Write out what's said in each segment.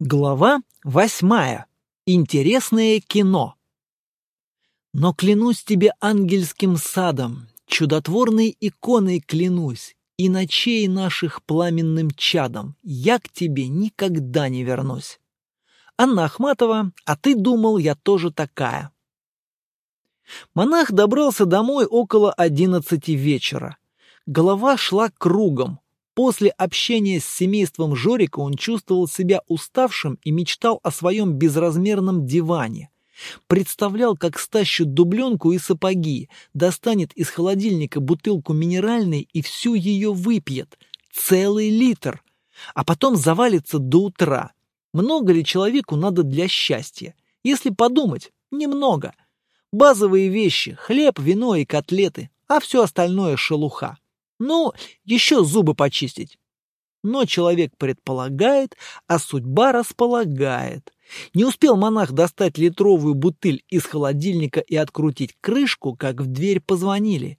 Глава восьмая. Интересное кино. Но клянусь тебе ангельским садом, чудотворной иконой клянусь, и ночей наших пламенным чадом, я к тебе никогда не вернусь. Анна Ахматова, а ты думал, я тоже такая. Монах добрался домой около одиннадцати вечера. Голова шла кругом, После общения с семейством Жорика он чувствовал себя уставшим и мечтал о своем безразмерном диване. Представлял, как стащит дубленку и сапоги, достанет из холодильника бутылку минеральной и всю ее выпьет. Целый литр. А потом завалится до утра. Много ли человеку надо для счастья? Если подумать, немного. Базовые вещи – хлеб, вино и котлеты, а все остальное – шелуха. Ну, еще зубы почистить. Но человек предполагает, а судьба располагает. Не успел монах достать литровую бутыль из холодильника и открутить крышку, как в дверь позвонили.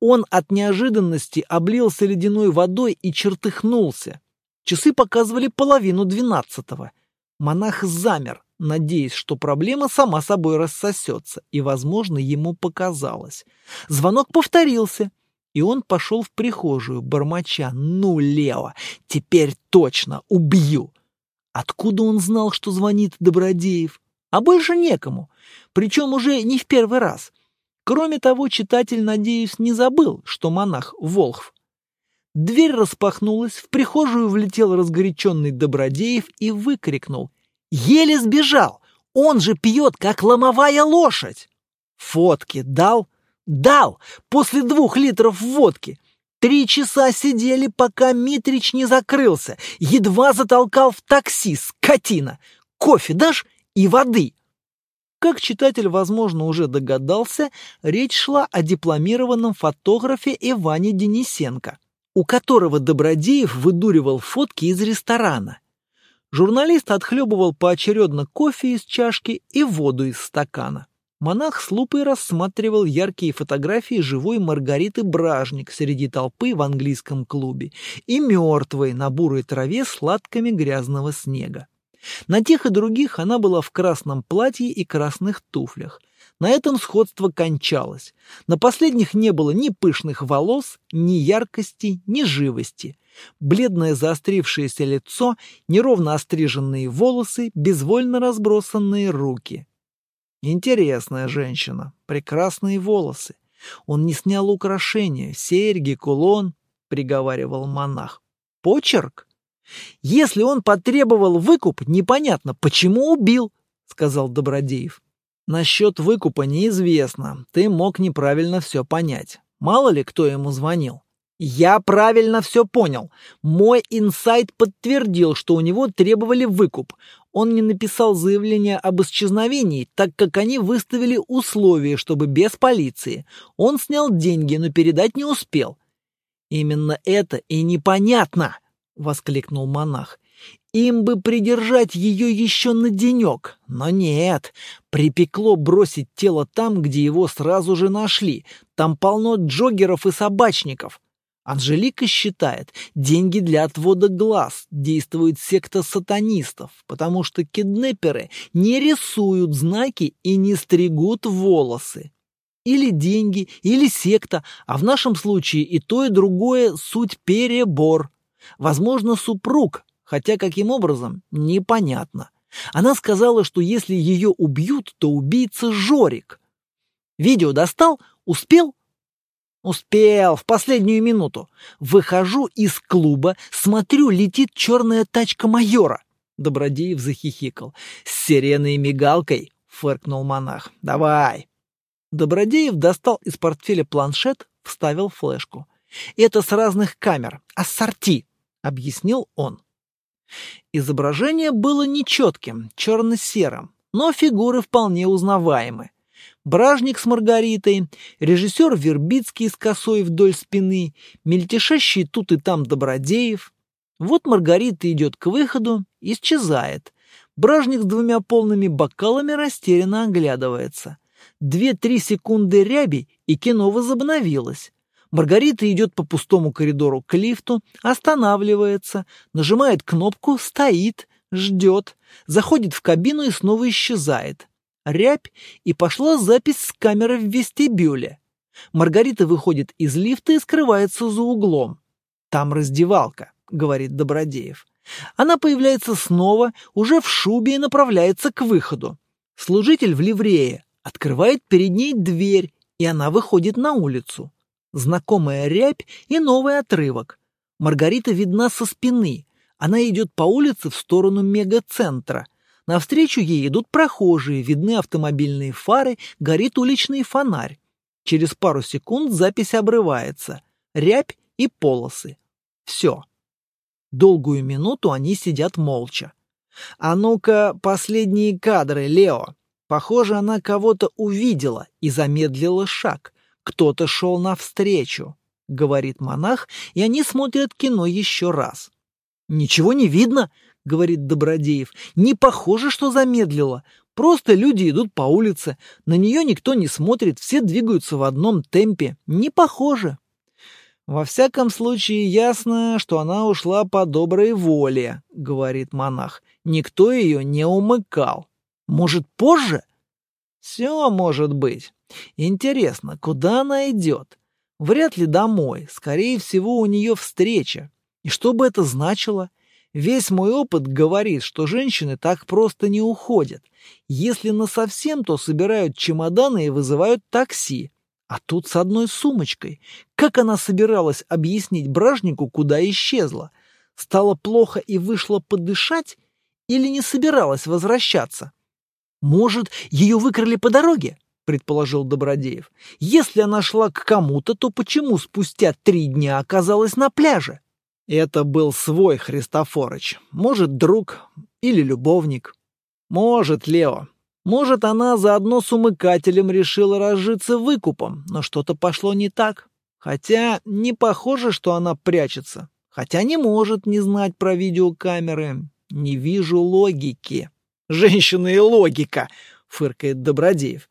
Он от неожиданности облился ледяной водой и чертыхнулся. Часы показывали половину двенадцатого. Монах замер, надеясь, что проблема сама собой рассосется, и, возможно, ему показалось. Звонок повторился — и он пошел в прихожую, бормоча «Ну, Лео, теперь точно убью!» Откуда он знал, что звонит Добродеев? А больше некому, причем уже не в первый раз. Кроме того, читатель, надеюсь, не забыл, что монах Волхв. Дверь распахнулась, в прихожую влетел разгоряченный Добродеев и выкрикнул. «Еле сбежал! Он же пьет, как ломовая лошадь!» «Фотки дал?» Дал! После двух литров водки! Три часа сидели, пока Митрич не закрылся. Едва затолкал в такси, скотина! Кофе дашь и воды!» Как читатель, возможно, уже догадался, речь шла о дипломированном фотографе Иване Денисенко, у которого Добродеев выдуривал фотки из ресторана. Журналист отхлебывал поочередно кофе из чашки и воду из стакана. Монах с лупой рассматривал яркие фотографии живой Маргариты Бражник среди толпы в английском клубе и мертвой на бурой траве с латками грязного снега. На тех и других она была в красном платье и красных туфлях. На этом сходство кончалось. На последних не было ни пышных волос, ни яркости, ни живости. Бледное заострившееся лицо, неровно остриженные волосы, безвольно разбросанные руки. Интересная женщина, прекрасные волосы. Он не снял украшения, серьги, кулон, приговаривал монах. Почерк? Если он потребовал выкуп, непонятно, почему убил, сказал Добродеев. Насчет выкупа неизвестно. Ты мог неправильно все понять. Мало ли, кто ему звонил. Я правильно все понял. Мой инсайт подтвердил, что у него требовали выкуп. Он не написал заявление об исчезновении, так как они выставили условия, чтобы без полиции. Он снял деньги, но передать не успел. Именно это и непонятно, воскликнул монах. Им бы придержать ее еще на денек, но нет. Припекло бросить тело там, где его сразу же нашли. Там полно джогеров и собачников. Анжелика считает, деньги для отвода глаз действует секта сатанистов, потому что киднеперы не рисуют знаки и не стригут волосы. Или деньги, или секта, а в нашем случае и то, и другое суть перебор. Возможно, супруг, хотя каким образом, непонятно. Она сказала, что если ее убьют, то убийца Жорик. Видео достал? Успел? Успел, в последнюю минуту. Выхожу из клуба, смотрю, летит черная тачка майора. Добродеев захихикал. С сиреной и мигалкой, фыркнул монах. Давай. Добродеев достал из портфеля планшет, вставил флешку. Это с разных камер, ассорти, объяснил он. Изображение было нечетким, черно-серым, но фигуры вполне узнаваемы. Бражник с Маргаритой, режиссер Вербицкий с косой вдоль спины, мельтешащий тут и там Добродеев. Вот Маргарита идет к выходу, исчезает. Бражник с двумя полными бокалами растерянно оглядывается. Две-три секунды ряби, и кино возобновилось. Маргарита идет по пустому коридору к лифту, останавливается, нажимает кнопку, стоит, Ждет, заходит в кабину и снова исчезает. Рябь, и пошла запись с камеры в вестибюле. Маргарита выходит из лифта и скрывается за углом. «Там раздевалка», — говорит Добродеев. Она появляется снова, уже в шубе и направляется к выходу. Служитель в ливрее открывает перед ней дверь, и она выходит на улицу. Знакомая рябь и новый отрывок. Маргарита видна со спины. Она идет по улице в сторону мегацентра. Навстречу ей идут прохожие, видны автомобильные фары, горит уличный фонарь. Через пару секунд запись обрывается. Рябь и полосы. Все. Долгую минуту они сидят молча. «А ну-ка, последние кадры, Лео!» Похоже, она кого-то увидела и замедлила шаг. Кто-то шел навстречу, — говорит монах, и они смотрят кино еще раз. «Ничего не видно», — говорит Добродеев. «Не похоже, что замедлила. Просто люди идут по улице. На нее никто не смотрит, все двигаются в одном темпе. Не похоже». «Во всяком случае, ясно, что она ушла по доброй воле», — говорит монах. «Никто ее не умыкал». Может, позже? Все может быть. Интересно, куда она идет? Вряд ли домой. Скорее всего, у нее встреча. И что бы это значило? Весь мой опыт говорит, что женщины так просто не уходят. Если насовсем, то собирают чемоданы и вызывают такси. А тут с одной сумочкой. Как она собиралась объяснить бражнику, куда исчезла? Стало плохо и вышла подышать? Или не собиралась возвращаться? «Может, ее выкрали по дороге?» — предположил Добродеев. «Если она шла к кому-то, то почему спустя три дня оказалась на пляже?» «Это был свой Христофорыч. Может, друг или любовник. Может, Лео. Может, она заодно с умыкателем решила разжиться выкупом, но что-то пошло не так. Хотя не похоже, что она прячется. Хотя не может не знать про видеокамеры. Не вижу логики». Женщина и логика, фыркает Добродеев.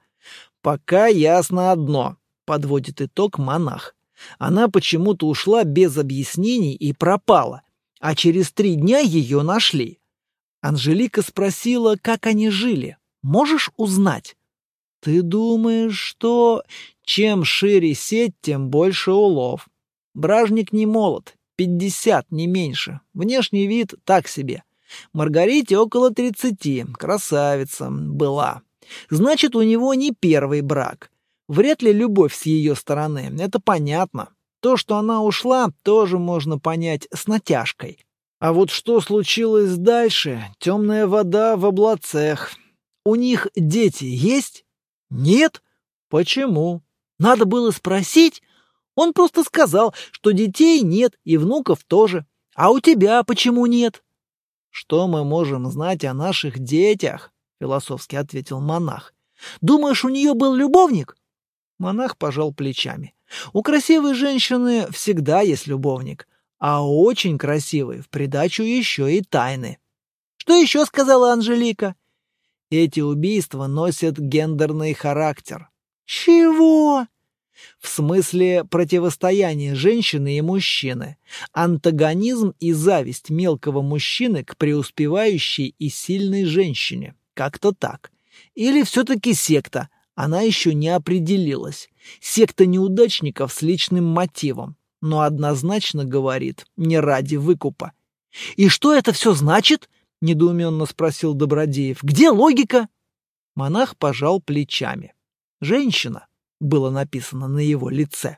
Пока ясно одно, подводит итог монах. Она почему-то ушла без объяснений и пропала, а через три дня ее нашли. Анжелика спросила, как они жили. Можешь узнать? Ты думаешь, что чем шире сеть, тем больше улов. Бражник не молод, пятьдесят, не меньше. Внешний вид так себе. Маргарите около тридцати, красавица, была. Значит, у него не первый брак. Вряд ли любовь с ее стороны, это понятно. То, что она ушла, тоже можно понять с натяжкой. А вот что случилось дальше? Темная вода в облацах. У них дети есть? Нет? Почему? Надо было спросить. Он просто сказал, что детей нет и внуков тоже. А у тебя почему нет? «Что мы можем знать о наших детях?» — философски ответил монах. «Думаешь, у нее был любовник?» Монах пожал плечами. «У красивой женщины всегда есть любовник, а очень красивой в придачу еще и тайны». «Что еще сказала Анжелика?» «Эти убийства носят гендерный характер». «Чего?» В смысле противостояния женщины и мужчины, антагонизм и зависть мелкого мужчины к преуспевающей и сильной женщине. Как-то так. Или все-таки секта, она еще не определилась. Секта неудачников с личным мотивом, но однозначно говорит, не ради выкупа. «И что это все значит?» — недоуменно спросил Добродеев. «Где логика?» Монах пожал плечами. «Женщина было написано на его лице.